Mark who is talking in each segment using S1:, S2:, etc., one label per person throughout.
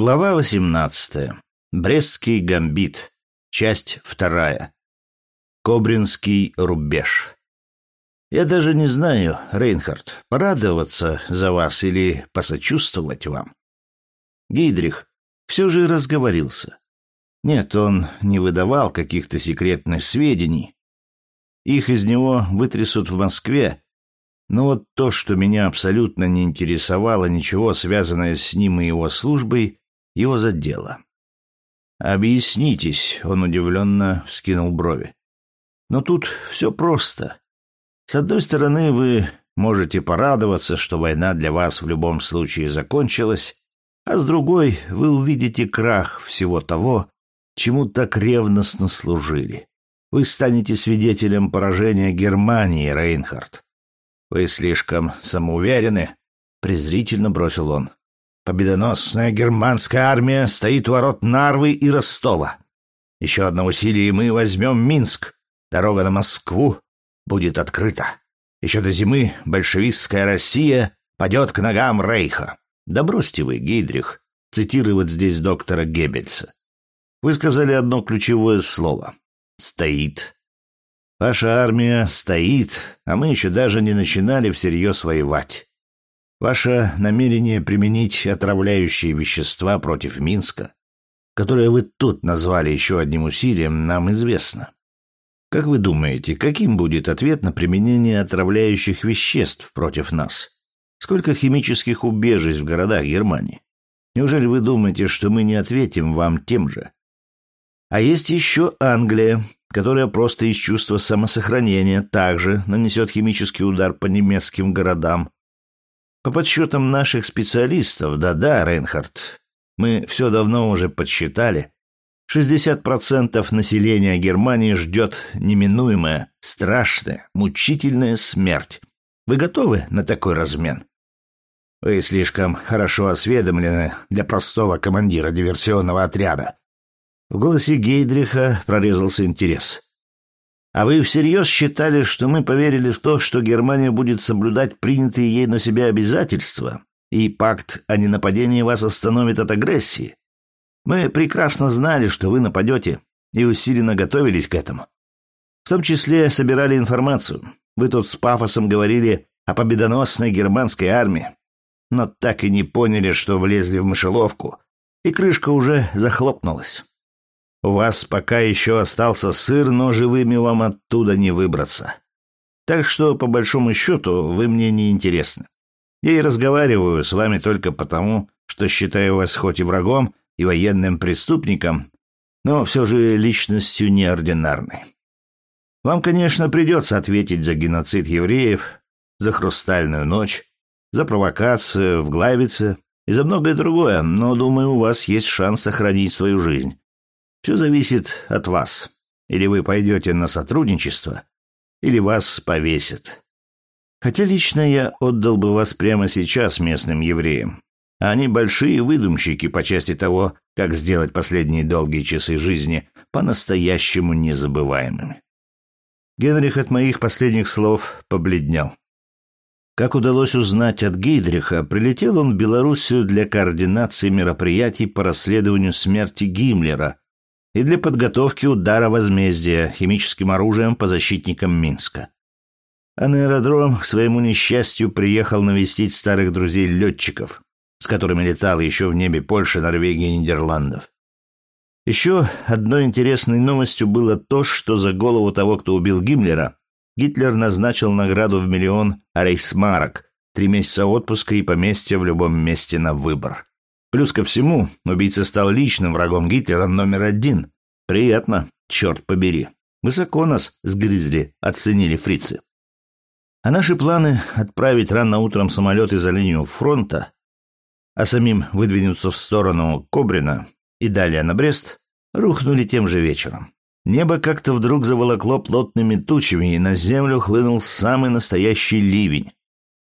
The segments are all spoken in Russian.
S1: Глава 18. Брестский гамбит. Часть вторая. Кобринский рубеж. Я даже не знаю, Рейнхард, порадоваться за вас или посочувствовать вам. Гейдрих все же разговорился. Нет, он не выдавал каких-то секретных сведений. Их из него вытрясут в Москве, но вот то, что меня абсолютно не интересовало ничего, связанное с ним и его службой, его задело. «Объяснитесь», — он удивленно вскинул брови. «Но тут все просто. С одной стороны, вы можете порадоваться, что война для вас в любом случае закончилась, а с другой вы увидите крах всего того, чему так ревностно служили. Вы станете свидетелем поражения Германии, Рейнхард. «Вы слишком самоуверены», — презрительно бросил он. «Победоносная германская армия стоит у ворот Нарвы и Ростова. Еще одно усилие, и мы возьмем Минск. Дорога на Москву будет открыта. Еще до зимы большевистская Россия падет к ногам Рейха. Да бросьте вы, Гейдрих, цитировать здесь доктора Геббельса. Вы сказали одно ключевое слово. «Стоит». Ваша армия стоит, а мы еще даже не начинали всерьез воевать. Ваше намерение применить отравляющие вещества против Минска, которое вы тут назвали еще одним усилием, нам известно. Как вы думаете, каким будет ответ на применение отравляющих веществ против нас? Сколько химических убежищ в городах Германии? Неужели вы думаете, что мы не ответим вам тем же? А есть еще Англия, которая просто из чувства самосохранения также нанесет химический удар по немецким городам. По подсчетам наших специалистов, да-да, Рейнхард, мы все давно уже подсчитали, 60% населения Германии ждет неминуемая, страшная, мучительная смерть. Вы готовы на такой размен? Вы слишком хорошо осведомлены для простого командира диверсионного отряда. В голосе Гейдриха прорезался интерес. «А вы всерьез считали, что мы поверили в то, что Германия будет соблюдать принятые ей на себя обязательства, и пакт о ненападении вас остановит от агрессии? Мы прекрасно знали, что вы нападете, и усиленно готовились к этому. В том числе собирали информацию. Вы тут с пафосом говорили о победоносной германской армии, но так и не поняли, что влезли в мышеловку, и крышка уже захлопнулась. У вас пока еще остался сыр, но живыми вам оттуда не выбраться. Так что, по большому счету, вы мне не интересны. Я и разговариваю с вами только потому, что считаю вас хоть и врагом, и военным преступником, но все же личностью неординарной. Вам, конечно, придется ответить за геноцид евреев, за «Хрустальную ночь», за провокацию в Главице и за многое другое, но, думаю, у вас есть шанс сохранить свою жизнь. Все зависит от вас. Или вы пойдете на сотрудничество, или вас повесят. Хотя лично я отдал бы вас прямо сейчас местным евреям. Они большие выдумщики по части того, как сделать последние долгие часы жизни по-настоящему незабываемыми. Генрих от моих последних слов побледнел. Как удалось узнать от Гейдриха, прилетел он в Белоруссию для координации мероприятий по расследованию смерти Гиммлера и для подготовки удара возмездия химическим оружием по защитникам Минска. А на аэродром к своему несчастью приехал навестить старых друзей-летчиков, с которыми летал еще в небе Польши, Норвегии и Нидерландов. Еще одной интересной новостью было то, что за голову того, кто убил Гиммлера, Гитлер назначил награду в миллион рейхсмарок, три месяца отпуска и поместье в любом месте на выбор. Плюс ко всему, убийца стал личным врагом Гитлера номер один. Приятно, черт побери. Высоко нас с Гризли оценили фрицы. А наши планы отправить рано утром самолеты за линию фронта, а самим выдвинуться в сторону Кобрина и далее на Брест, рухнули тем же вечером. Небо как-то вдруг заволокло плотными тучами, и на землю хлынул самый настоящий ливень.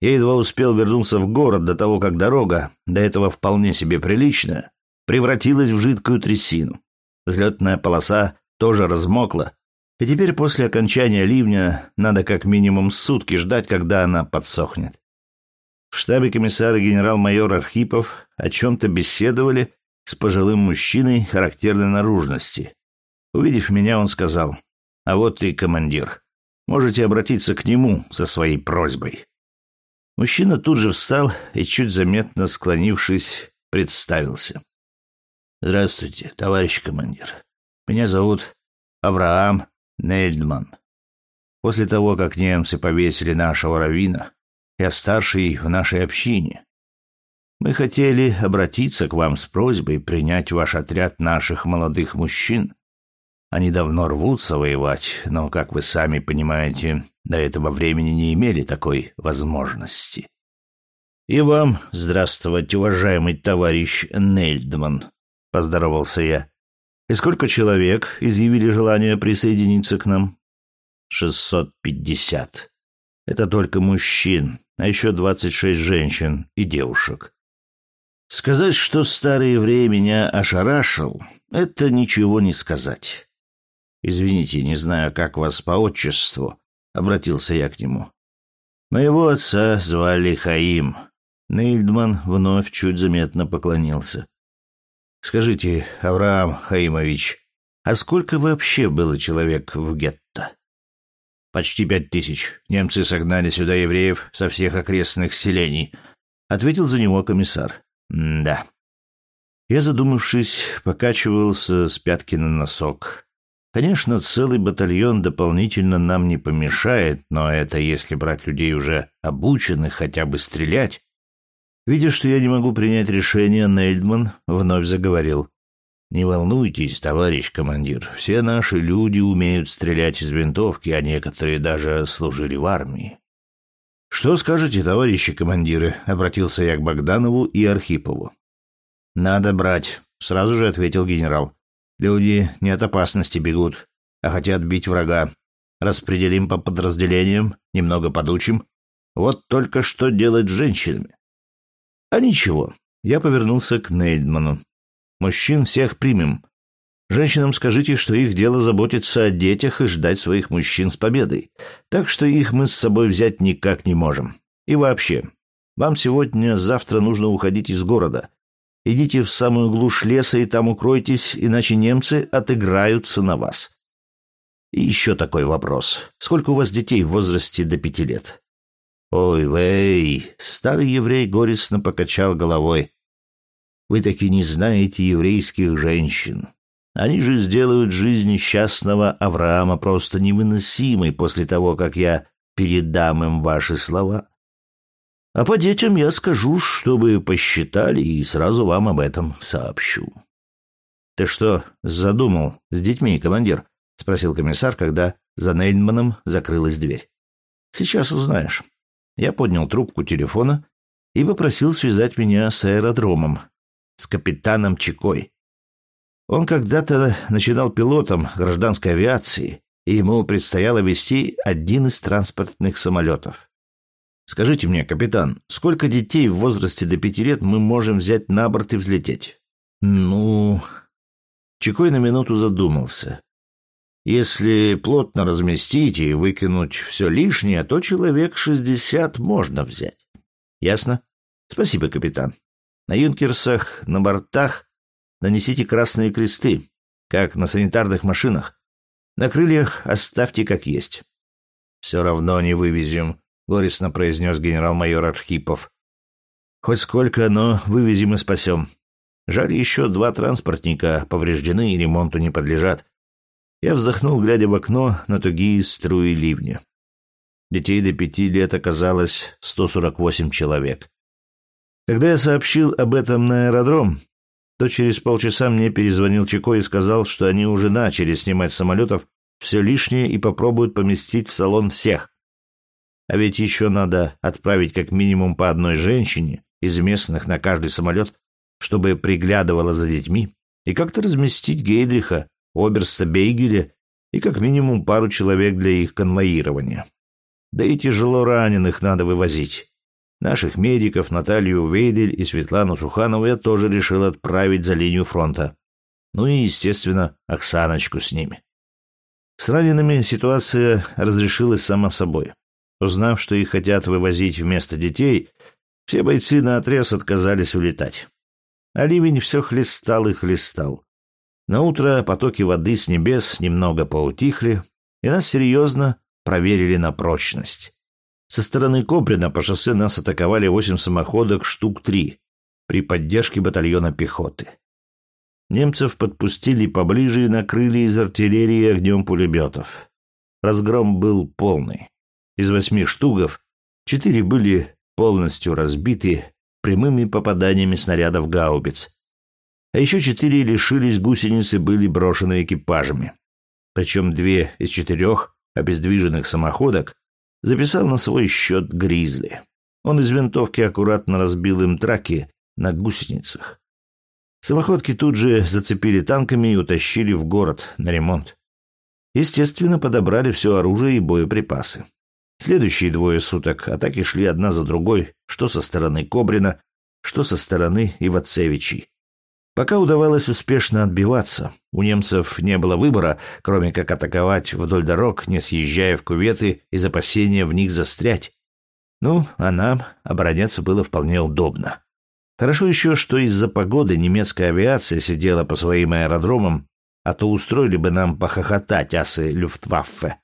S1: Я едва успел вернуться в город до того, как дорога, до этого вполне себе приличная, превратилась в жидкую трясину. Взлетная полоса тоже размокла, и теперь после окончания ливня надо как минимум сутки ждать, когда она подсохнет. В штабе комиссара генерал-майор Архипов о чем-то беседовали, с пожилым мужчиной характерной наружности. Увидев меня, он сказал, «А вот ты, командир, можете обратиться к нему со своей просьбой». Мужчина тут же встал и, чуть заметно склонившись, представился. «Здравствуйте, товарищ командир. Меня зовут Авраам Нельдман. После того, как немцы повесили нашего равина, я старший в нашей общине. Мы хотели обратиться к вам с просьбой принять ваш отряд наших молодых мужчин. Они давно рвутся воевать, но, как вы сами понимаете, до этого времени не имели такой возможности. И вам здравствовать, уважаемый товарищ Нельдман, поздоровался я. И сколько человек изъявили желание присоединиться к нам? Шестьсот пятьдесят. Это только мужчин, а еще двадцать шесть женщин и девушек. Сказать, что старый еврей меня ошарашил, это ничего не сказать. Извините, не знаю, как вас по отчеству, обратился я к нему. Моего отца звали Хаим. Нильдман вновь чуть заметно поклонился. Скажите, Авраам Хаимович, а сколько вообще было человек в гетто? Почти пять тысяч. Немцы согнали сюда евреев со всех окрестных селений, ответил за него комиссар. да. Я, задумавшись, покачивался с пятки на носок. Конечно, целый батальон дополнительно нам не помешает, но это если брать людей уже обученных хотя бы стрелять. Видя, что я не могу принять решение, Нельдман вновь заговорил. «Не волнуйтесь, товарищ командир, все наши люди умеют стрелять из винтовки, а некоторые даже служили в армии». «Что скажете, товарищи командиры?» — обратился я к Богданову и Архипову. «Надо брать», — сразу же ответил генерал. «Люди не от опасности бегут, а хотят бить врага. Распределим по подразделениям, немного подучим. Вот только что делать с женщинами?» «А ничего». Я повернулся к Нейдману. Мужчин всех примем. Женщинам скажите, что их дело заботиться о детях и ждать своих мужчин с победой. Так что их мы с собой взять никак не можем. И вообще, вам сегодня-завтра нужно уходить из города. Идите в самую глушь леса и там укройтесь, иначе немцы отыграются на вас. И еще такой вопрос. Сколько у вас детей в возрасте до пяти лет? Ой, вей, старый еврей горестно покачал головой. Вы таки не знаете еврейских женщин. Они же сделают жизнь несчастного Авраама просто невыносимой после того, как я передам им ваши слова. А по детям я скажу, чтобы посчитали, и сразу вам об этом сообщу. — Ты что, задумал с детьми, командир? — спросил комиссар, когда за Нейнманом закрылась дверь. — Сейчас узнаешь. Я поднял трубку телефона и попросил связать меня с аэродромом, с капитаном Чекой. Он когда-то начинал пилотом гражданской авиации, и ему предстояло вести один из транспортных самолетов. Скажите мне, капитан, сколько детей в возрасте до пяти лет мы можем взять на борт и взлететь? Ну... Чекой на минуту задумался. Если плотно разместить и выкинуть все лишнее, то человек шестьдесят можно взять. Ясно? Спасибо, капитан. На юнкерсах, на бортах нанесите красные кресты, как на санитарных машинах. На крыльях оставьте как есть. Все равно не вывезем, горестно произнес генерал-майор Архипов. Хоть сколько, но вывезем и спасем. Жаль, еще два транспортника повреждены и ремонту не подлежат. Я вздохнул, глядя в окно на тугие струи ливня. Детей до пяти лет оказалось 148 человек. Когда я сообщил об этом на аэродром, то через полчаса мне перезвонил Чико и сказал, что они уже начали снимать самолетов все лишнее и попробуют поместить в салон всех. А ведь еще надо отправить как минимум по одной женщине из местных на каждый самолет, чтобы приглядывала за детьми, и как-то разместить Гейдриха, Оберста Бейгеля и как минимум пару человек для их конвоирования. Да и тяжело раненых надо вывозить. Наших медиков, Наталью Вейдель и Светлану Суханову я тоже решил отправить за линию фронта. Ну и, естественно, Оксаночку с ними. С ранеными ситуация разрешилась сама собой. Узнав, что их хотят вывозить вместо детей, все бойцы наотрез отказались улетать. а ливень все хлестал и хлестал. На утро потоки воды с небес немного поутихли, и нас серьезно проверили на прочность. Со стороны Коприна по шоссе нас атаковали восемь самоходок штук три при поддержке батальона пехоты. Немцев подпустили поближе и накрыли из артиллерии огнем пулеметов. Разгром был полный. Из восьми штугов четыре были полностью разбиты прямыми попаданиями снарядов гаубиц, а еще четыре лишились гусеницы были брошены экипажами. Причем две из четырех обездвиженных самоходок записал на свой счет Гризли. Он из винтовки аккуратно разбил им траки на гусеницах. Самоходки тут же зацепили танками и утащили в город на ремонт. Естественно, подобрали все оружие и боеприпасы. Следующие двое суток атаки шли одна за другой, что со стороны Кобрина, что со стороны Ивацевичей. Пока удавалось успешно отбиваться, у немцев не было выбора, кроме как атаковать вдоль дорог, не съезжая в куветы из опасения в них застрять. Ну, а нам обороняться было вполне удобно. Хорошо еще, что из-за погоды немецкая авиация сидела по своим аэродромам, а то устроили бы нам похохотать асы Люфтваффе.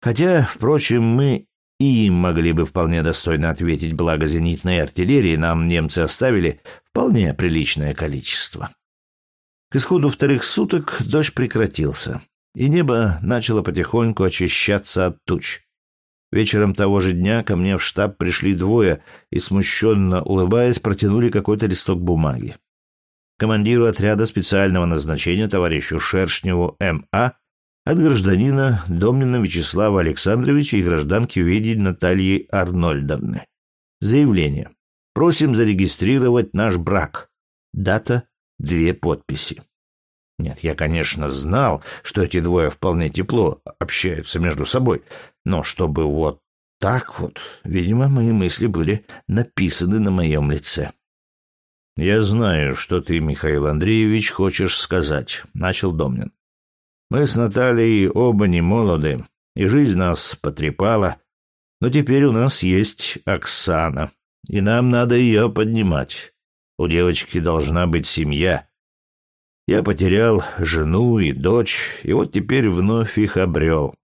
S1: Хотя, впрочем, мы и им могли бы вполне достойно ответить, благо зенитной артиллерии нам немцы оставили вполне приличное количество. К исходу вторых суток дождь прекратился, и небо начало потихоньку очищаться от туч. Вечером того же дня ко мне в штаб пришли двое и, смущенно улыбаясь, протянули какой-то листок бумаги. Командиру отряда специального назначения товарищу Шершневу М.А. от гражданина Домнина Вячеслава Александровича и гражданки Ведель Натальи Арнольдовны. Заявление. Просим зарегистрировать наш брак. Дата — две подписи. Нет, я, конечно, знал, что эти двое вполне тепло общаются между собой, но чтобы вот так вот, видимо, мои мысли были написаны на моем лице. «Я знаю, что ты, Михаил Андреевич, хочешь сказать», — начал Домнин. «Мы с Натальей оба не молоды, и жизнь нас потрепала, но теперь у нас есть Оксана, и нам надо ее поднимать. У девочки должна быть семья, я потерял жену и дочь, и вот теперь вновь их обрел.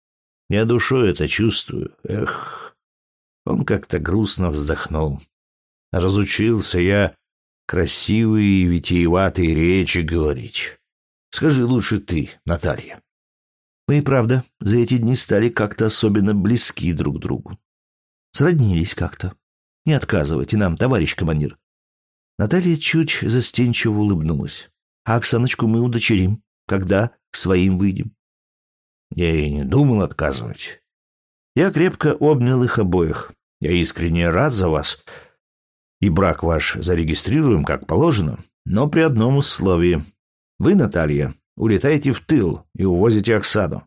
S1: Я душой это чувствую. Эх. Он как-то грустно вздохнул. Разучился я красивые и витиеватые речи говорить. Скажи лучше ты, Наталья. Мы и правда за эти дни стали как-то особенно близки друг другу. Сроднились как-то. Не отказывайте нам, товарищ командир. Наталья чуть застенчиво улыбнулась. А Оксаночку мы удочерим, когда к своим выйдем. Я и не думал отказывать. Я крепко обнял их обоих. Я искренне рад за вас. И брак ваш зарегистрируем, как положено, но при одном условии. Вы, Наталья, улетаете в тыл и увозите Оксану.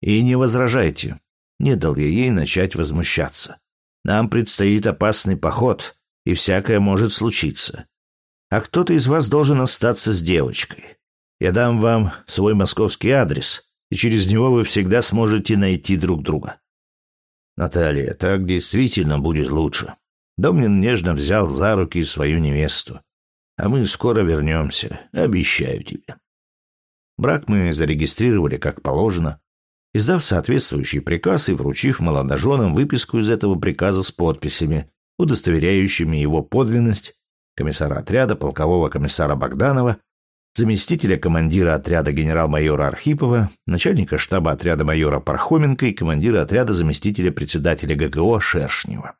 S1: И не возражайте. Не дал я ей начать возмущаться. Нам предстоит опасный поход, и всякое может случиться а кто-то из вас должен остаться с девочкой. Я дам вам свой московский адрес, и через него вы всегда сможете найти друг друга. Наталья, так действительно будет лучше. Домнин нежно взял за руки свою невесту. А мы скоро вернемся, обещаю тебе. Брак мы зарегистрировали как положено, издав соответствующий приказ и вручив молодоженам выписку из этого приказа с подписями, удостоверяющими его подлинность комиссара отряда, полкового комиссара Богданова, заместителя командира отряда генерал-майора Архипова, начальника штаба отряда майора Пархоменко и командира отряда заместителя председателя ГКО Шершнева.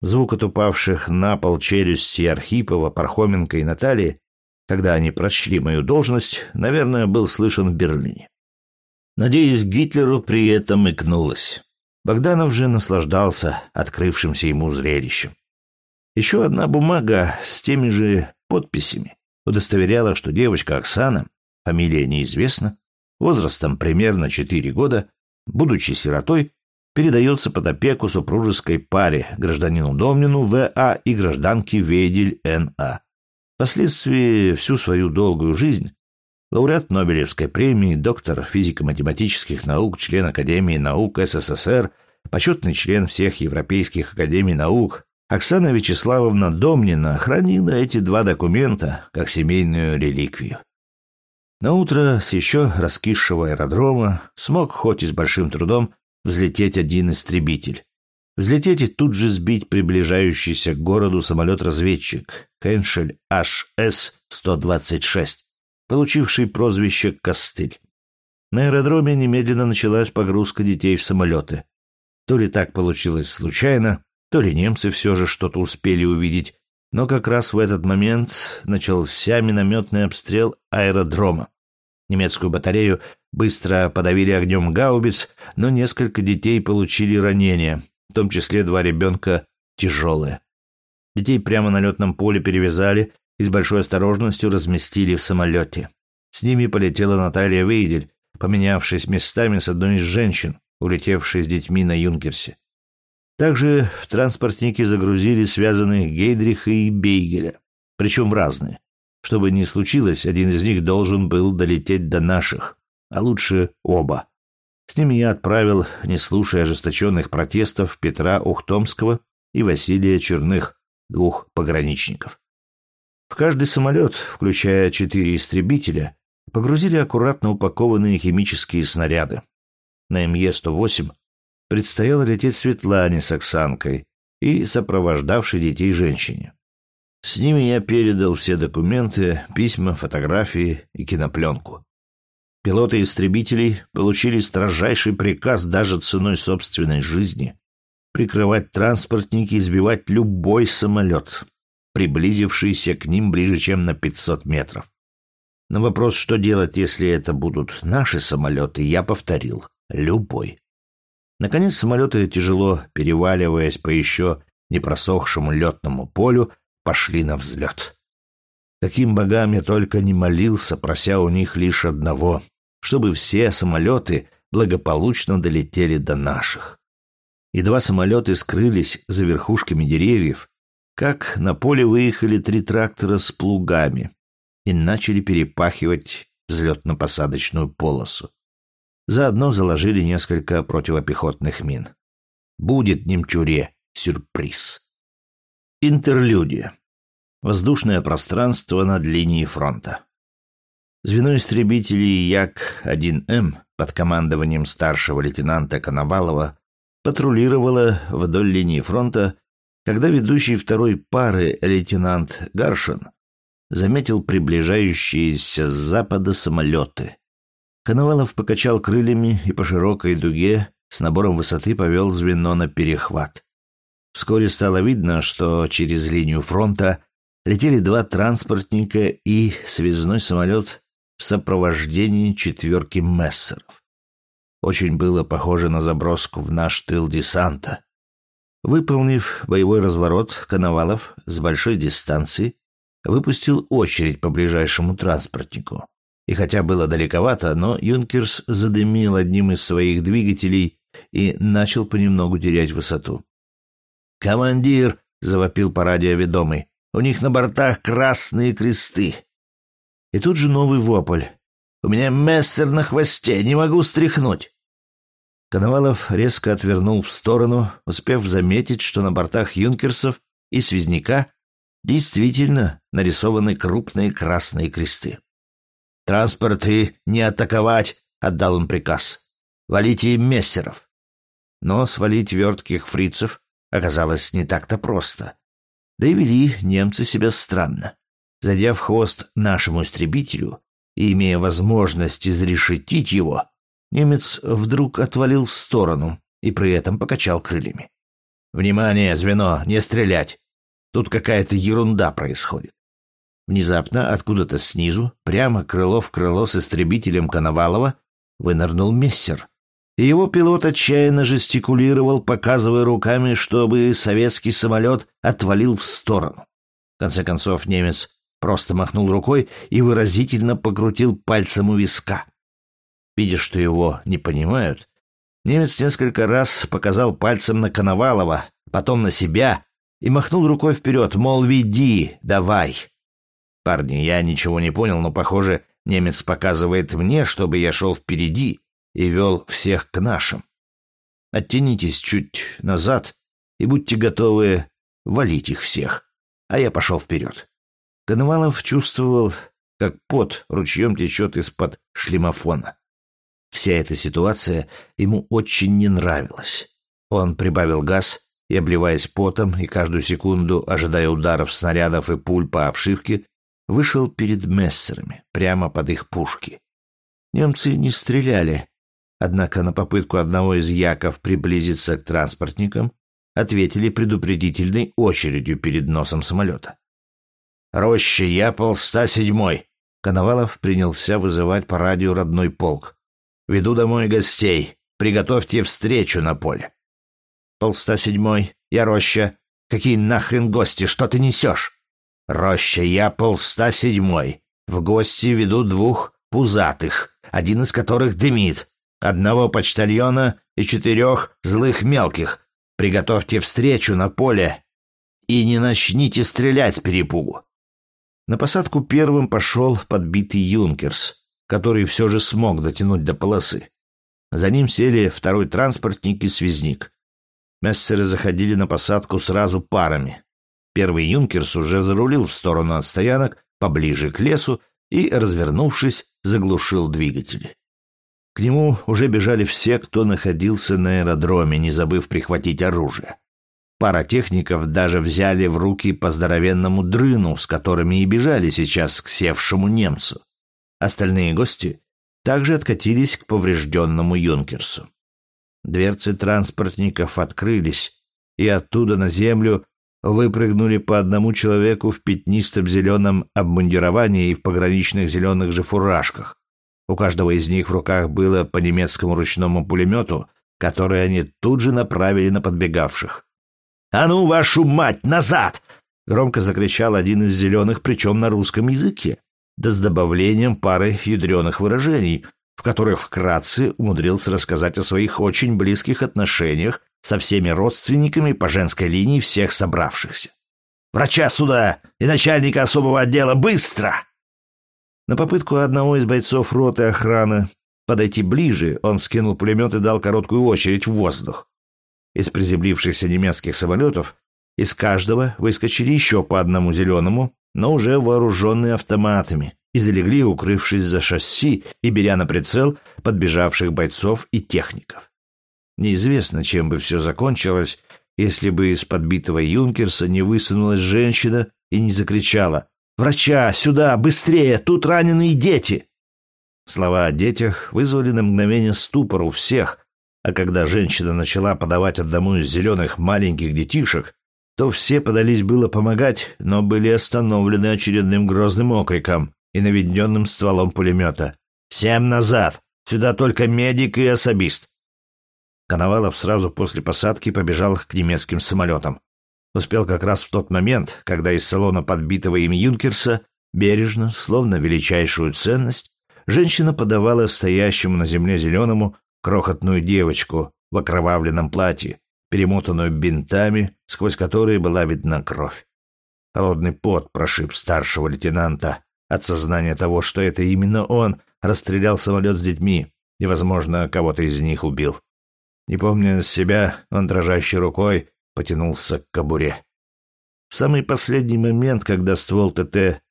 S1: Звук от упавших на пол челюсти Архипова, Пархоменко и Натальи, когда они прочли мою должность, наверное, был слышен в Берлине. Надеюсь, Гитлеру при этом икнулось. Богданов же наслаждался открывшимся ему зрелищем. Еще одна бумага с теми же подписями удостоверяла, что девочка Оксана, фамилия неизвестна, возрастом примерно 4 года, будучи сиротой, передается под опеку супружеской паре гражданину Домнину В.А. и гражданке Ведель Н.А. Впоследствии всю свою долгую жизнь лауреат Нобелевской премии, доктор физико-математических наук, член Академии наук СССР, почетный член всех Европейских академий наук, Оксана Вячеславовна Домнина хранила эти два документа как семейную реликвию. На утро с еще раскисшего аэродрома смог, хоть и с большим трудом, взлететь один истребитель. Взлететь и тут же сбить приближающийся к городу самолет-разведчик Хеншель HS-126, получивший прозвище «Костыль». На аэродроме немедленно началась погрузка детей в самолеты. То ли так получилось случайно, то ли немцы все же что-то успели увидеть, но как раз в этот момент начался минометный обстрел аэродрома. Немецкую батарею быстро подавили огнем гаубиц, но несколько детей получили ранения, в том числе два ребенка тяжелые. Детей прямо на летном поле перевязали и с большой осторожностью разместили в самолете. С ними полетела Наталья Вейдель, поменявшись местами с одной из женщин, улетевшей с детьми на Юнкерсе. Также в транспортники загрузили связанных Гейдриха и Бейгеля, причем в разные. Чтобы не случилось, один из них должен был долететь до наших, а лучше оба. С ними я отправил, не слушая ожесточенных протестов, Петра Ухтомского и Василия Черных, двух пограничников. В каждый самолет, включая четыре истребителя, погрузили аккуратно упакованные химические снаряды. На МЕ-108 предстояло лететь Светлане с Оксанкой и сопровождавшей детей женщине. С ними я передал все документы, письма, фотографии и кинопленку. Пилоты истребителей получили строжайший приказ даже ценой собственной жизни прикрывать транспортники и сбивать любой самолет, приблизившийся к ним ближе, чем на 500 метров. На вопрос, что делать, если это будут наши самолеты, я повторил — любой. Наконец самолеты, тяжело переваливаясь по еще не просохшему летному полю, пошли на взлет. Каким богам я только не молился, прося у них лишь одного — чтобы все самолеты благополучно долетели до наших. Едва самолеты скрылись за верхушками деревьев, как на поле выехали три трактора с плугами и начали перепахивать взлетно-посадочную полосу. Заодно заложили несколько противопехотных мин. Будет немчуре сюрприз. Интерлюдия. Воздушное пространство над линией фронта. Звено истребителей Як-1М под командованием старшего лейтенанта Коновалова патрулировало вдоль линии фронта, когда ведущий второй пары лейтенант Гаршин заметил приближающиеся с запада самолеты. Коновалов покачал крыльями и по широкой дуге с набором высоты повел звено на перехват. Вскоре стало видно, что через линию фронта летели два транспортника и связной самолет в сопровождении четверки мессеров. Очень было похоже на заброску в наш тыл десанта. Выполнив боевой разворот, Коновалов с большой дистанции выпустил очередь по ближайшему транспортнику. И хотя было далековато, но Юнкерс задымил одним из своих двигателей и начал понемногу терять высоту. «Командир!» — завопил по радио ведомый. «У них на бортах красные кресты!» И тут же новый вопль. «У меня мессер на хвосте, не могу стряхнуть!» Коновалов резко отвернул в сторону, успев заметить, что на бортах юнкерсов и связняка действительно нарисованы крупные красные кресты. «Транспорты не атаковать!» — отдал он приказ. «Валите мессеров!» Но свалить вертких фрицев оказалось не так-то просто. Да и вели немцы себя странно. Зайдя в хвост нашему истребителю и имея возможность изрешетить его, немец вдруг отвалил в сторону и при этом покачал крыльями. «Внимание, звено, не стрелять! Тут какая-то ерунда происходит!» Внезапно, откуда-то снизу, прямо крыло в крыло с истребителем Коновалова, вынырнул мессер. И его пилот отчаянно жестикулировал, показывая руками, чтобы советский самолет отвалил в сторону. В конце концов, немец Просто махнул рукой и выразительно покрутил пальцем у виска. Видя, что его не понимают, немец несколько раз показал пальцем на Коновалова, потом на себя и махнул рукой вперед, мол, веди, давай. Парни, я ничего не понял, но, похоже, немец показывает мне, чтобы я шел впереди и вел всех к нашим. Оттянитесь чуть назад и будьте готовы валить их всех. А я пошел вперед. Коновалов чувствовал, как пот ручьем течет из-под шлемофона. Вся эта ситуация ему очень не нравилась. Он прибавил газ и, обливаясь потом и каждую секунду ожидая ударов снарядов и пуль по обшивке, вышел перед мессерами, прямо под их пушки. Немцы не стреляли, однако на попытку одного из яков приблизиться к транспортникам ответили предупредительной очередью перед носом самолета. «Роща, я полста седьмой!» Коновалов принялся вызывать по радио родной полк. «Веду домой гостей. Приготовьте встречу на поле». «Полста седьмой, я Роща. Какие нахрен гости, что ты несешь?» «Роща, я полста седьмой. В гости веду двух пузатых, один из которых дымит. Одного почтальона и четырех злых мелких. Приготовьте встречу на поле и не начните стрелять с перепугу. На посадку первым пошел подбитый Юнкерс, который все же смог дотянуть до полосы. За ним сели второй транспортник и связник. Мессеры заходили на посадку сразу парами. Первый Юнкерс уже зарулил в сторону от стоянок, поближе к лесу, и, развернувшись, заглушил двигатели. К нему уже бежали все, кто находился на аэродроме, не забыв прихватить оружие. Пара техников даже взяли в руки по здоровенному дрыну, с которыми и бежали сейчас к севшему немцу. Остальные гости также откатились к поврежденному юнкерсу. Дверцы транспортников открылись, и оттуда на землю выпрыгнули по одному человеку в пятнистом зеленом обмундировании и в пограничных зеленых же фуражках. У каждого из них в руках было по немецкому ручному пулемету, который они тут же направили на подбегавших. «А ну, вашу мать, назад!» — громко закричал один из зеленых, причем на русском языке, да с добавлением пары ядреных выражений, в которых вкратце умудрился рассказать о своих очень близких отношениях со всеми родственниками по женской линии всех собравшихся. «Врача сюда и начальника особого отдела, быстро!» На попытку одного из бойцов роты охраны подойти ближе, он скинул пулемет и дал короткую очередь в воздух. Из приземлившихся немецких самолетов из каждого выскочили еще по одному зеленому, но уже вооруженные автоматами, и залегли, укрывшись за шасси и беря на прицел подбежавших бойцов и техников. Неизвестно, чем бы все закончилось, если бы из подбитого юнкерса не высунулась женщина и не закричала «Врача! Сюда! Быстрее! Тут раненые дети!» Слова о детях вызвали на мгновение ступор у всех, а когда женщина начала подавать одному из зеленых маленьких детишек, то все подались было помогать, но были остановлены очередным грозным окриком и наведенным стволом пулемета. «Всем назад! Сюда только медик и особист!» Коновалов сразу после посадки побежал к немецким самолетам. Успел как раз в тот момент, когда из салона подбитого им Юнкерса бережно, словно величайшую ценность, женщина подавала стоящему на земле зеленому крохотную девочку в окровавленном платье, перемотанную бинтами, сквозь которые была видна кровь. Холодный пот прошиб старшего лейтенанта от сознания того, что это именно он расстрелял самолет с детьми и, возможно, кого-то из них убил. Не помня себя, он дрожащей рукой потянулся к кобуре. В самый последний момент, когда ствол ТТ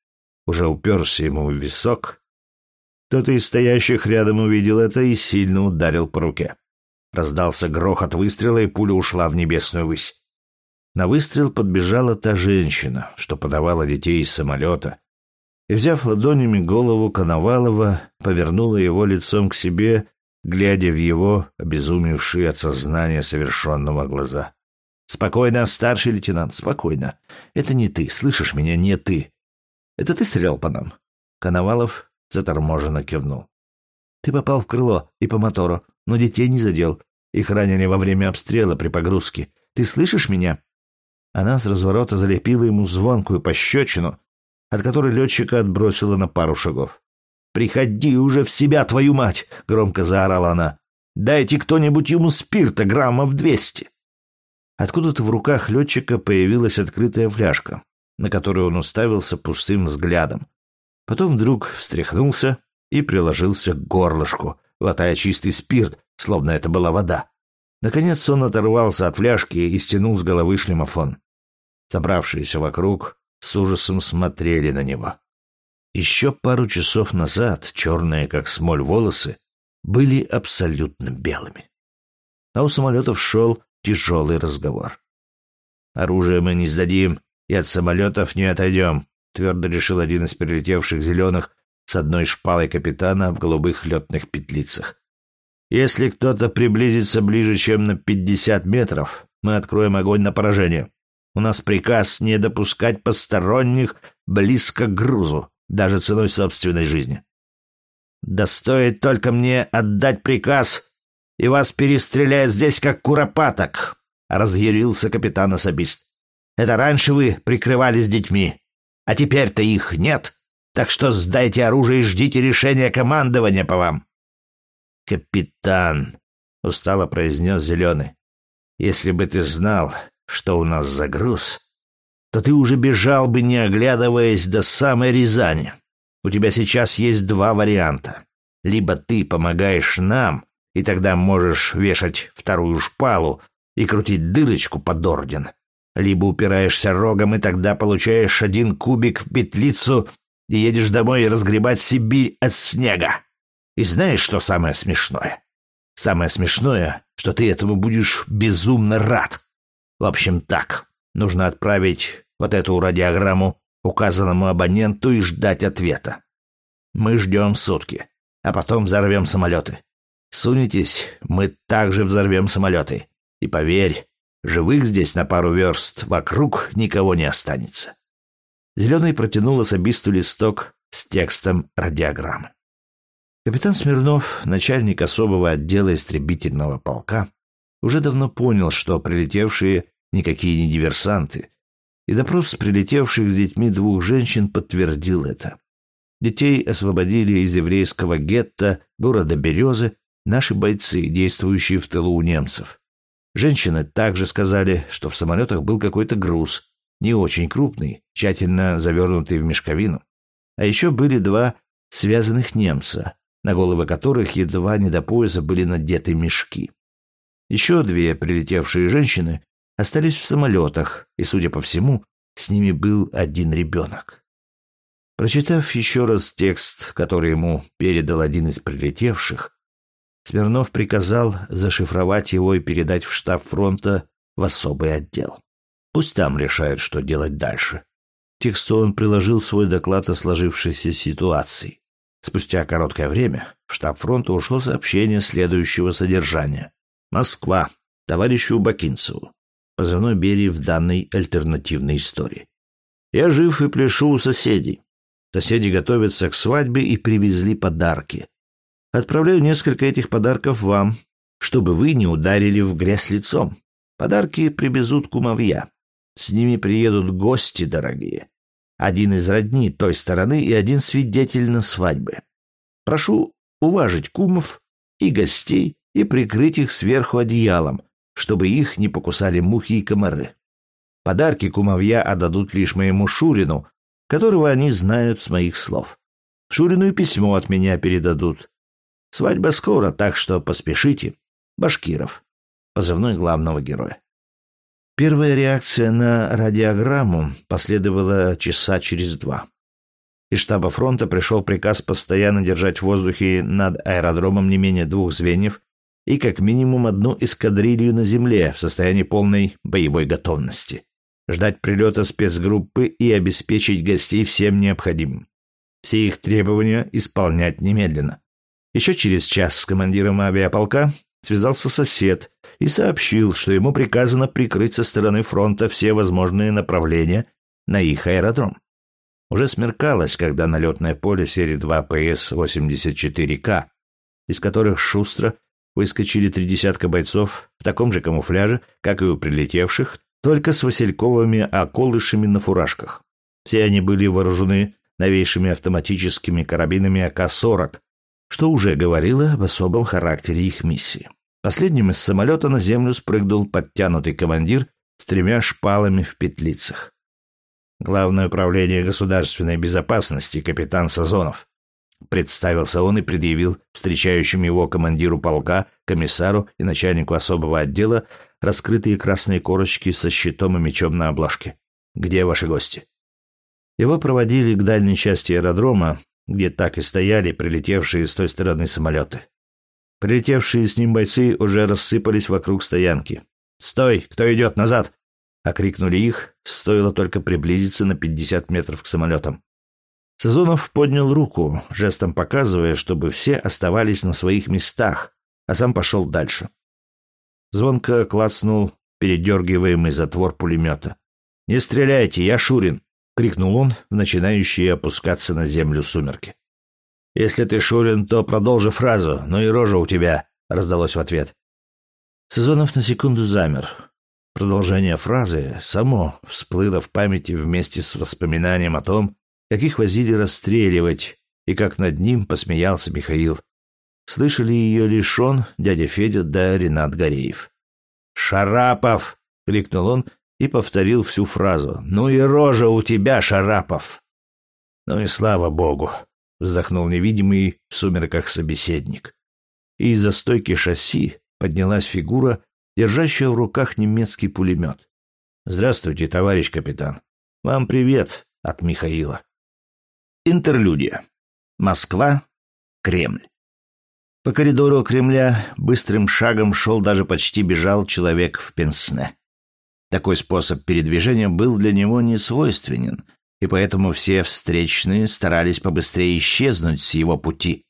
S1: уже уперся ему в висок, кто-то из стоящих рядом увидел это и сильно ударил по руке. Раздался грохот выстрела, и пуля ушла в небесную высь. На выстрел подбежала та женщина, что подавала детей из самолета, и, взяв ладонями голову Коновалова, повернула его лицом к себе, глядя в его обезумевшие от сознания совершенного глаза. «Спокойно, старший лейтенант, спокойно. Это не ты, слышишь меня, не ты. Это ты стрелял по нам?» Коновалов заторможенно кивнул. «Ты попал в крыло и по мотору, но детей не задел. Их ранили во время обстрела при погрузке. Ты слышишь меня?» Она с разворота залепила ему звонкую пощечину, от которой летчика отбросила на пару шагов. «Приходи уже в себя, твою мать!» — громко заорала она. «Дайте кто-нибудь ему спирта граммов двести!» Откуда-то в руках летчика появилась открытая фляжка, на которую он уставился пустым взглядом. Потом вдруг встряхнулся и приложился к горлышку, глотая чистый спирт, словно это была вода. Наконец он оторвался от фляжки и стянул с головы шлемофон. Собравшиеся вокруг с ужасом смотрели на него. Еще пару часов назад черные, как смоль, волосы были абсолютно белыми. А у самолетов шел тяжелый разговор. «Оружие мы не сдадим и от самолетов не отойдем», твердо решил один из прилетевших зеленых с одной шпалой капитана в голубых летных петлицах. «Если кто-то приблизится ближе, чем на пятьдесят метров, мы откроем огонь на поражение. У нас приказ не допускать посторонних близко к грузу, даже ценой собственной жизни. Да стоит только мне отдать приказ, и вас перестреляют здесь, как куропаток, — разъярился капитан-особист. Это раньше вы прикрывались детьми, а теперь-то их нет, так что сдайте оружие и ждите решения командования по вам. «Капитан», — устало произнес Зеленый, — «если бы ты знал, что у нас за груз, то ты уже бежал бы, не оглядываясь до самой Рязани. У тебя сейчас есть два варианта. Либо ты помогаешь нам, и тогда можешь вешать вторую шпалу и крутить дырочку под орден. Либо упираешься рогом, и тогда получаешь один кубик в петлицу и едешь домой разгребать Сибирь от снега. И знаешь, что самое смешное? Самое смешное, что ты этому будешь безумно рад. В общем, так. Нужно отправить вот эту радиограмму указанному абоненту и ждать ответа. Мы ждем сутки, а потом взорвем самолеты. Сунетесь, мы также взорвем самолеты. И поверь, живых здесь на пару верст вокруг никого не останется. Зеленый протянул особисту листок с текстом радиограммы. Капитан Смирнов, начальник особого отдела истребительного полка, уже давно понял, что прилетевшие никакие не диверсанты, и допрос прилетевших с детьми двух женщин подтвердил это. Детей освободили из еврейского гетто города Березы наши бойцы, действующие в тылу у немцев. Женщины также сказали, что в самолетах был какой-то груз, не очень крупный, тщательно завернутый в мешковину. А еще были два связанных немца, на головы которых едва не до пояса были надеты мешки. Еще две прилетевшие женщины остались в самолетах, и, судя по всему, с ними был один ребенок. Прочитав еще раз текст, который ему передал один из прилетевших, Смирнов приказал зашифровать его и передать в штаб фронта в особый отдел. Пусть там решают, что делать дальше. К тексту он приложил свой доклад о сложившейся ситуации. Спустя короткое время в штаб фронта ушло сообщение следующего содержания. Москва. Товарищу Бакинцеву. Позывной Берии в данной альтернативной истории. Я жив и пляшу у соседей. Соседи готовятся к свадьбе и привезли подарки. Отправляю несколько этих подарков вам, чтобы вы не ударили в грязь лицом. Подарки привезут кумовья. С ними приедут гости дорогие. Один из родни той стороны и один свидетель на свадьбе. Прошу уважить кумов и гостей и прикрыть их сверху одеялом, чтобы их не покусали мухи и комары. Подарки кумовья отдадут лишь моему Шурину, которого они знают с моих слов. Шурину и письмо от меня передадут. Свадьба скоро, так что поспешите. Башкиров. Позывной главного героя. Первая реакция на радиограмму последовала часа через два. Из штаба фронта пришел приказ постоянно держать в воздухе над аэродромом не менее двух звеньев и как минимум одну эскадрилью на земле в состоянии полной боевой готовности. Ждать прилета спецгруппы и обеспечить гостей всем необходимым. Все их требования исполнять немедленно. Еще через час с командиром авиаполка связался сосед и сообщил, что ему приказано прикрыть со стороны фронта все возможные направления на их аэродром. Уже смеркалось, когда на летное поле серии 2 ПС-84К, из которых шустро выскочили три десятка бойцов в таком же камуфляже, как и у прилетевших, только с васильковыми околышами на фуражках. Все они были вооружены новейшими автоматическими карабинами АК-40, что уже говорило об особом характере их миссии. Последним из самолета на землю спрыгнул подтянутый командир с тремя шпалами в петлицах. Главное управление государственной безопасности капитан Сазонов. Представился он и предъявил встречающим его командиру полка, комиссару и начальнику особого отдела раскрытые красные корочки со щитом и мечом на обложке. где ваши гости?» Его проводили к дальней части аэродрома, где так и стояли прилетевшие с той стороны самолеты. Прилетевшие с ним бойцы уже рассыпались вокруг стоянки. «Стой! Кто идет? Назад!» — окрикнули их, стоило только приблизиться на 50 метров к самолетам. Сазонов поднял руку, жестом показывая, чтобы все оставались на своих местах, а сам пошел дальше. Звонко клацнул передергиваемый затвор пулемета. «Не стреляйте, я Шурин!» — крикнул он в начинающие опускаться на землю сумерки. «Если ты Шурин, то продолжи фразу, но и рожа у тебя», — раздалось в ответ. Сезонов на секунду замер. Продолжение фразы само всплыло в памяти вместе с воспоминанием о том, как их возили расстреливать, и как над ним посмеялся Михаил. Слышали ее лишь он, дядя Федя да Ренат Гореев. «Шарапов!» — крикнул он и повторил всю фразу. «Ну и рожа у тебя, Шарапов!» «Ну и слава богу!» — вздохнул невидимый в сумерках собеседник. И из-за стойки шасси поднялась фигура, держащая в руках немецкий пулемет. «Здравствуйте, товарищ капитан. Вам привет от Михаила». Интерлюдия. Москва. Кремль. По коридору Кремля быстрым шагом шел, даже почти бежал человек в пенсне. Такой способ передвижения был для него не свойственен — и поэтому все встречные старались побыстрее исчезнуть с его пути.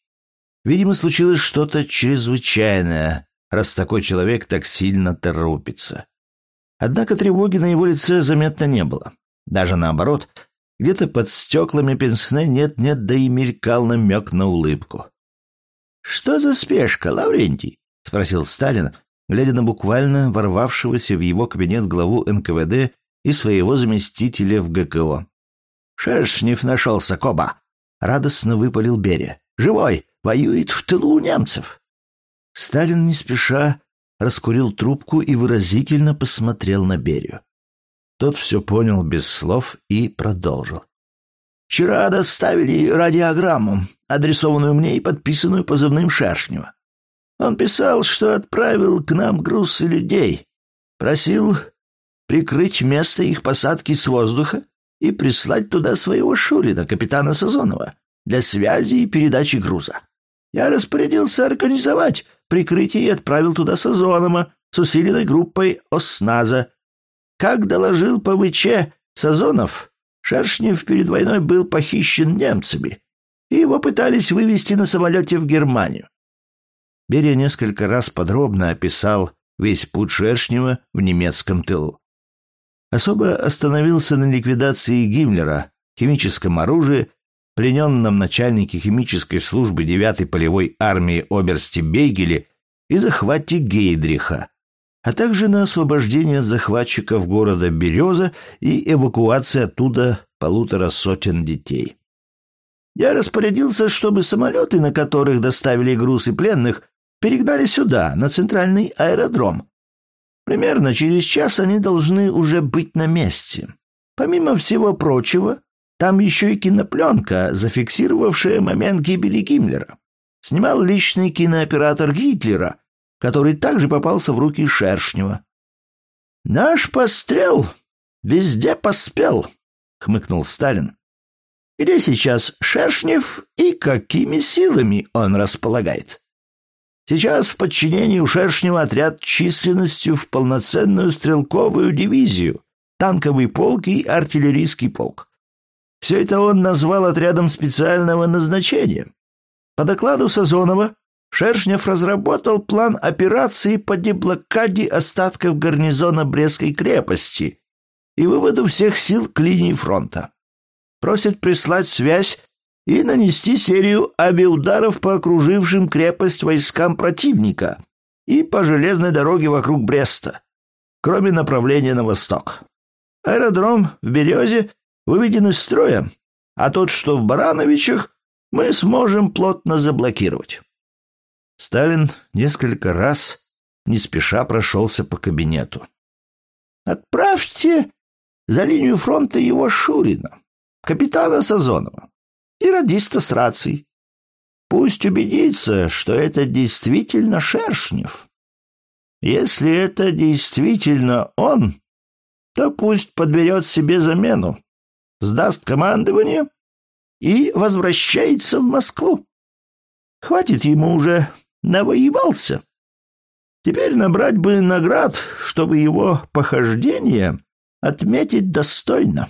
S1: Видимо, случилось что-то чрезвычайное, раз такой человек так сильно торопится. Однако тревоги на его лице заметно не было. Даже наоборот, где-то под стеклами пенсне нет-нет, да и мелькал намек на улыбку. «Что за спешка, Лаврентий?» — спросил Сталин, глядя на буквально ворвавшегося в его кабинет главу НКВД и своего заместителя в ГКО. «Шершнев нашелся, Коба!» — радостно выпалил Берия. «Живой! Воюет в тылу у немцев!» Сталин не спеша раскурил трубку и выразительно посмотрел на Берию. Тот все понял без слов и продолжил. «Вчера доставили радиограмму, адресованную мне и подписанную позывным Шершнева. Он писал, что отправил к нам груз людей. Просил прикрыть место их посадки с воздуха и прислать туда своего Шурина, капитана Сазонова, для связи и передачи груза. Я распорядился организовать прикрытие и отправил туда Сазонова с усиленной группой ОСНАЗа. Как доложил ПВЧ Сазонов, Шершнев перед войной был похищен немцами, и его пытались вывести на самолете в Германию. Берия несколько раз подробно описал весь путь Шершнева в немецком тылу особо остановился на ликвидации Гиммлера, химическом оружии, плененном начальнике химической службы 9-й полевой армии оберсте Бейгеле и захвате Гейдриха, а также на освобождение от захватчиков города Береза и эвакуации оттуда полутора сотен детей. Я распорядился, чтобы самолеты, на которых доставили груз и пленных, перегнали сюда, на центральный аэродром, Примерно через час они должны уже быть на месте. Помимо всего прочего, там еще и кинопленка, зафиксировавшая момент гибели Гиммлера. Снимал личный кинооператор Гитлера, который также попался в руки Шершнева. «Наш пострел везде поспел», — хмыкнул Сталин. «Где сейчас Шершнев и какими силами он располагает?» Сейчас в подчинении у Шершнева отряд численностью в полноценную стрелковую дивизию, танковый полк и артиллерийский полк. Все это он назвал отрядом специального назначения. По докладу Сазонова, Шершнев разработал план операции по деблокаде остатков гарнизона Брестской крепости и выводу всех сил к линии фронта. Просит прислать связь и нанести серию авиаударов по окружившим крепость войскам противника и по железной дороге вокруг Бреста, кроме направления на восток. Аэродром в Березе выведен из строя, а тот, что в Барановичах, мы сможем плотно заблокировать. Сталин несколько раз не спеша прошелся по кабинету. «Отправьте за линию фронта его Шурина, капитана Сазонова и радиста с рацией. Пусть убедится, что это действительно Шершнев. Если это действительно он, то пусть подберет себе замену, сдаст командование и возвращается в Москву. Хватит ему уже, навоевался. Теперь набрать бы наград, чтобы его похождение отметить достойно.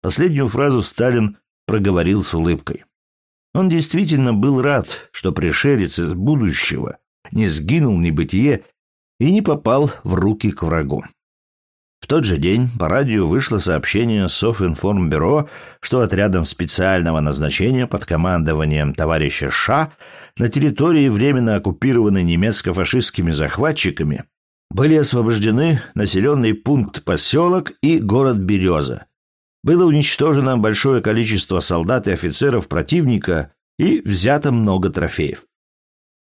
S1: Последнюю фразу Сталин проговорил с улыбкой. Он действительно был рад, что пришелец из будущего не сгинул в небытие и не попал в руки к врагу. В тот же день по радио вышло сообщение Софинформбюро, что отрядом специального назначения под командованием товарища Ша на территории, временно оккупированной немецко-фашистскими захватчиками, были освобождены населенный пункт поселок и город Береза. Было уничтожено большое количество солдат и офицеров противника и взято много трофеев.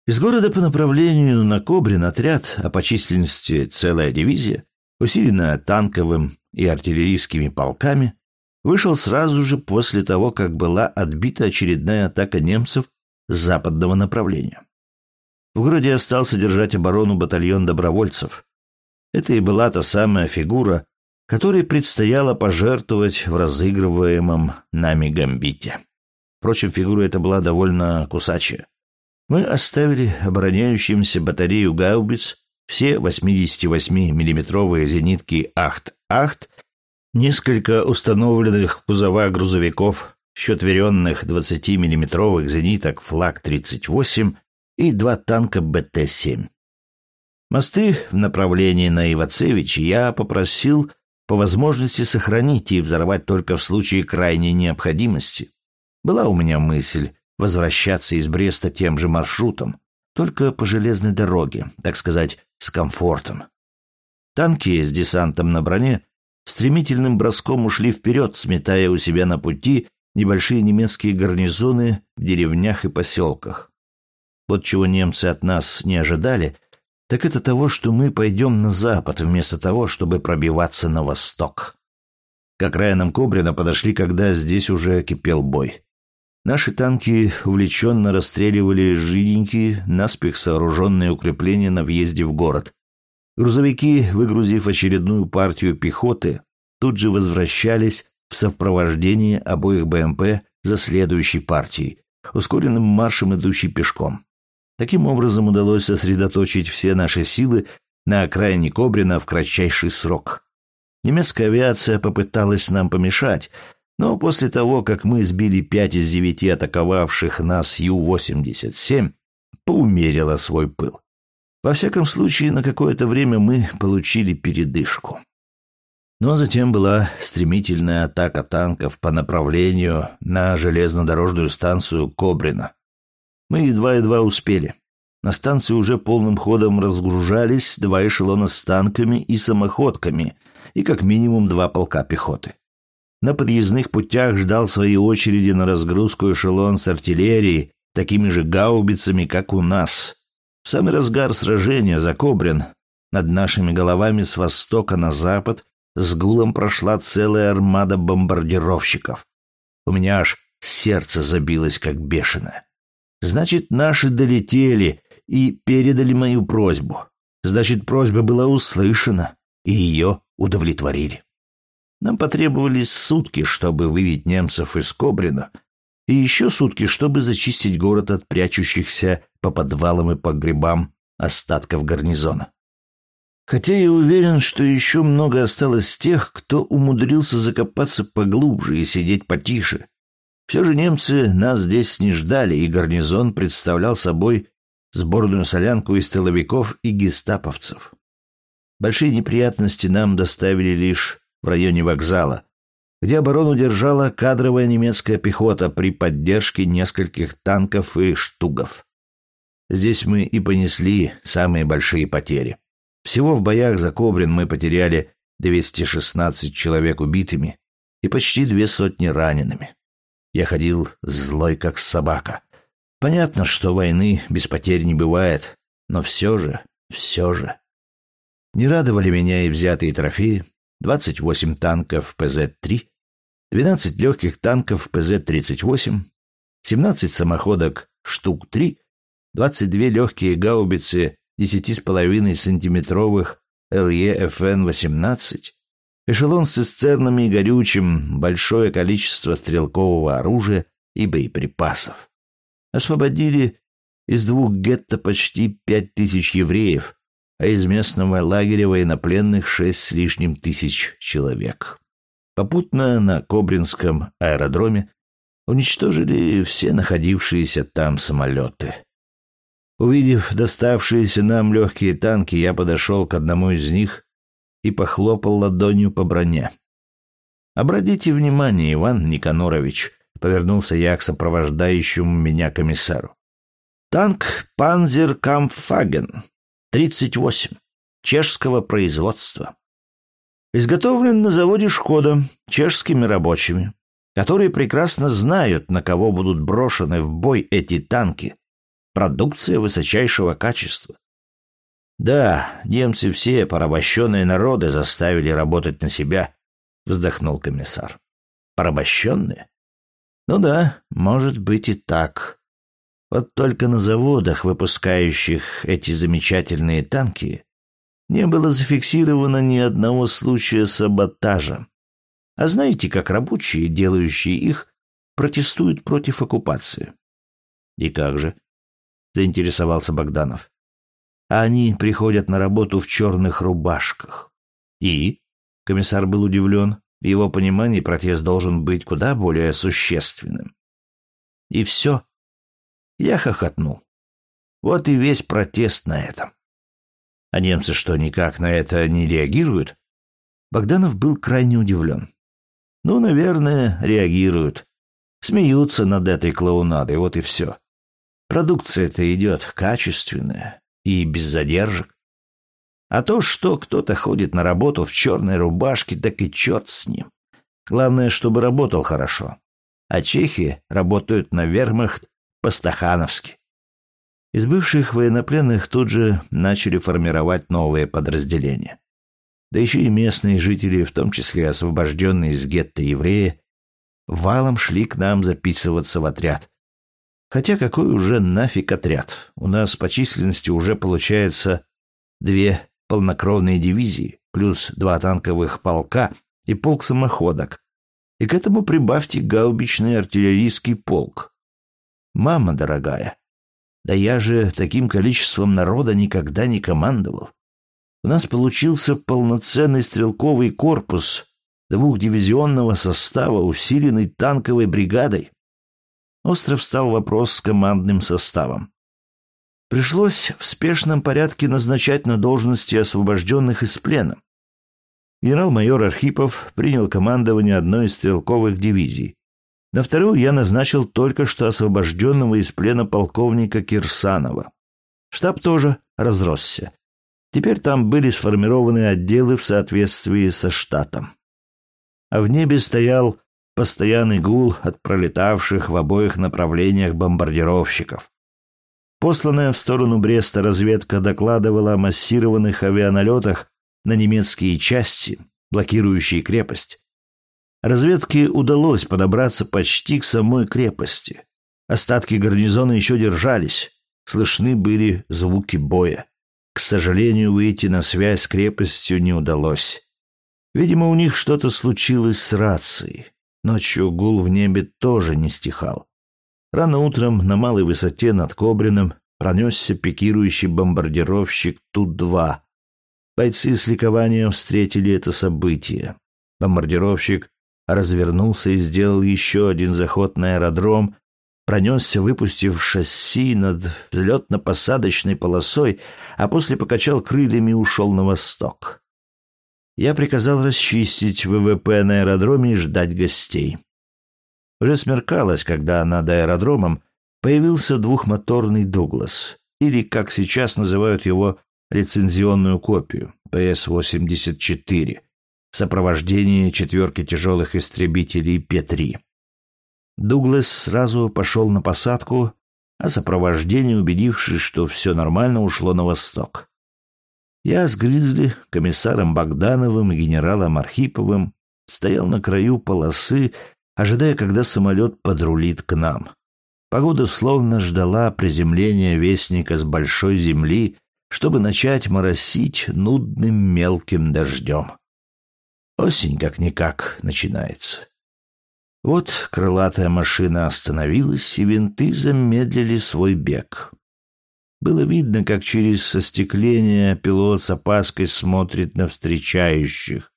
S1: Из города по направлению на Кобрин отряд, а по численности целая дивизия, усиленная танковым и артиллерийскими полками, вышел сразу же после того, как была отбита очередная атака немцев с западного направления. В городе остался держать оборону батальон добровольцев. Это и была та самая фигура, которой предстояло пожертвовать в разыгрываемом нами гамбите. Впрочем, фигура эта была довольно кусачая. Мы оставили обороняющимся батарею гаубиц все 88-миллиметровые зенитки «Ахт-Ахт», несколько установленных в кузова грузовиков щетверенных 20-миллиметровых зениток «Флаг-38» и два танка БТ-7. Мосты в направлении на Ивацевич я попросил по возможности сохранить и взорвать только в случае крайней необходимости. Была у меня мысль возвращаться из Бреста тем же маршрутом, только по железной дороге, так сказать, с комфортом. Танки с десантом на броне стремительным броском ушли вперед, сметая у себя на пути небольшие немецкие гарнизоны в деревнях и поселках. Вот чего немцы от нас не ожидали, так это того, что мы пойдем на запад вместо того, чтобы пробиваться на восток. К окраинам Кобрина подошли, когда здесь уже кипел бой. Наши танки увлеченно расстреливали жиденькие, наспех сооруженные укрепления на въезде в город. Грузовики, выгрузив очередную партию пехоты, тут же возвращались в сопровождении обоих БМП за следующей партией, ускоренным маршем идущей пешком. Таким образом удалось сосредоточить все наши силы на окраине Кобрина в кратчайший срок. Немецкая авиация попыталась нам помешать, но после того, как мы сбили пять из девяти атаковавших нас Ю-87, поумерила свой пыл. Во всяком случае, на какое-то время мы получили передышку. Но затем была стремительная атака танков по направлению на железнодорожную станцию Кобрина. Мы едва-едва успели. На станции уже полным ходом разгружались два эшелона с танками и самоходками и как минимум два полка пехоты. На подъездных путях ждал своей очереди на разгрузку эшелон с артиллерией, такими же гаубицами, как у нас. В самый разгар сражения за Кобрин над нашими головами с востока на запад с гулом прошла целая армада бомбардировщиков. У меня аж сердце забилось, как бешеное. Значит, наши долетели и передали мою просьбу. Значит, просьба была услышана, и ее удовлетворили. Нам потребовались сутки, чтобы вывести немцев из Кобрина, и еще сутки, чтобы зачистить город от прячущихся по подвалам и погребам остатков гарнизона. Хотя я уверен, что еще много осталось тех, кто умудрился закопаться поглубже и сидеть потише. Все же немцы нас здесь не ждали, и гарнизон представлял собой сборную солянку из тыловиков и гестаповцев. Большие неприятности нам доставили лишь в районе вокзала, где оборону держала кадровая немецкая пехота при поддержке нескольких танков и штугов. Здесь мы и понесли самые большие потери. Всего в боях за Кобрин мы потеряли 216 человек убитыми и почти две сотни ранеными. Я ходил злой, как собака. Понятно, что войны без потерь не бывает, но все же, все же. Не радовали меня и взятые трофеи, 28 танков ПЗ-3, 12 легких танков ПЗ-38, 17 самоходок штук 3, 22 легкие гаубицы 10,5 сантиметровых ЛЕ-ФН-18, эшелон с цистернами и горючим, большое количество стрелкового оружия и боеприпасов. Освободили из двух гетто почти пять тысяч евреев, а из местного лагеря военнопленных шесть с лишним тысяч человек. Попутно на Кобринском аэродроме уничтожили все находившиеся там самолеты. Увидев доставшиеся нам легкие танки, я подошел к одному из них и похлопал ладонью по броне. «Обратите внимание, Иван Никанорович», — повернулся я к сопровождающему меня комиссару. «Танк «Панзер Камфаген» 38, чешского производства. Изготовлен на заводе «Шкода» чешскими рабочими, которые прекрасно знают, на кого будут брошены в бой эти танки. Продукция высочайшего качества. Да, немцы все, порабощенные народы, заставили работать на себя, вздохнул комиссар. Порабощенные? Ну да, может быть и так. Вот только на заводах, выпускающих эти замечательные танки, не было зафиксировано ни одного случая саботажа. А знаете, как рабочие, делающие их, протестуют против оккупации? И как же? Заинтересовался Богданов. А они приходят на работу в черных рубашках. И? Комиссар был удивлен. В его понимании протест должен быть куда более существенным. И все. Я хохотнул. Вот и весь протест на этом. А немцы что, никак на это не реагируют? Богданов был крайне удивлен. Ну, наверное, реагируют. Смеются над этой клоунадой, вот и все. Продукция-то идет качественная и без задержек. А то, что кто-то ходит на работу в черной рубашке, так и черт с ним. Главное, чтобы работал хорошо. А чехи работают на вермахт по-стахановски. Из бывших военнопленных тут же начали формировать новые подразделения да еще и местные жители, в том числе освобожденные из гетто евреи, валом шли к нам записываться в отряд. Хотя какой уже нафиг отряд? У нас по численности уже получается две полнокровные дивизии, плюс два танковых полка и полк самоходок. И к этому прибавьте гаубичный артиллерийский полк. Мама дорогая, да я же таким количеством народа никогда не командовал у нас получился полноценный стрелковый корпус двухдивизионного состава, усиленный танковой бригадой. Остро встал вопрос с командным составом. Пришлось в спешном порядке назначать на должности освобожденных из плена. Генерал-майор Архипов принял командование одной из стрелковых дивизий. На вторую я назначил только что освобожденного из плена полковника Кирсанова. Штаб тоже разросся. Теперь там были сформированы отделы в соответствии со штатом. А в небе стоял постоянный гул от пролетавших в обоих направлениях бомбардировщиков. Посланная в сторону Бреста разведка докладывала о массированных авианалетах на немецкие части, блокирующие крепость. Разведке удалось подобраться почти к самой крепости. Остатки гарнизона еще держались, слышны были звуки боя. К сожалению, выйти на связь с крепостью не удалось. Видимо, у них что-то случилось с рацией. Ночью гул в небе тоже не стихал. Рано утром на малой высоте над Кобриным пронесся пикирующий бомбардировщик Ту-2. Бойцы с ликованием встретили это событие. Бомбардировщик развернулся и сделал еще один заход на аэродром, пронесся, выпустив шасси над взлетно-посадочной полосой, а после покачал крыльями и ушел на восток. Я приказал расчистить ВВП на аэродроме и ждать гостей. Уже смеркалось, когда над аэродромом появился двухмоторный «Дуглас», или, как сейчас называют его, лицензионную копию, ПС-84, в сопровождении четверки тяжелых истребителей П-3. Дуглас сразу пошел на посадку, а сопровождение, убедившись, что все нормально, ушло на восток. Я с Гризли, комиссаром Богдановым и генералом Архиповым стоял на краю полосы, ожидая, когда самолет подрулит к нам. Погода словно ждала приземления вестника с большой земли, чтобы начать моросить нудным мелким дождем. Осень как-никак начинается. Вот крылатая машина остановилась, и винты замедлили свой бег. Было видно, как через остекление пилот с опаской смотрит на встречающих.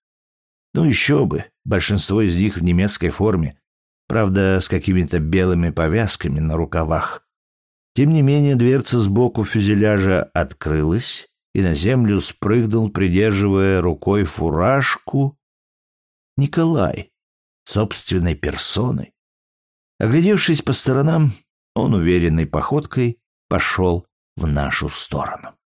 S1: Ну еще бы, большинство из них в немецкой форме, правда, с какими-то белыми повязками на рукавах. Тем не менее, дверца сбоку фюзеляжа открылась, и на землю спрыгнул, придерживая рукой фуражку, Николай, собственной персоной. Оглядевшись по сторонам, он уверенной походкой пошел в нашу сторону.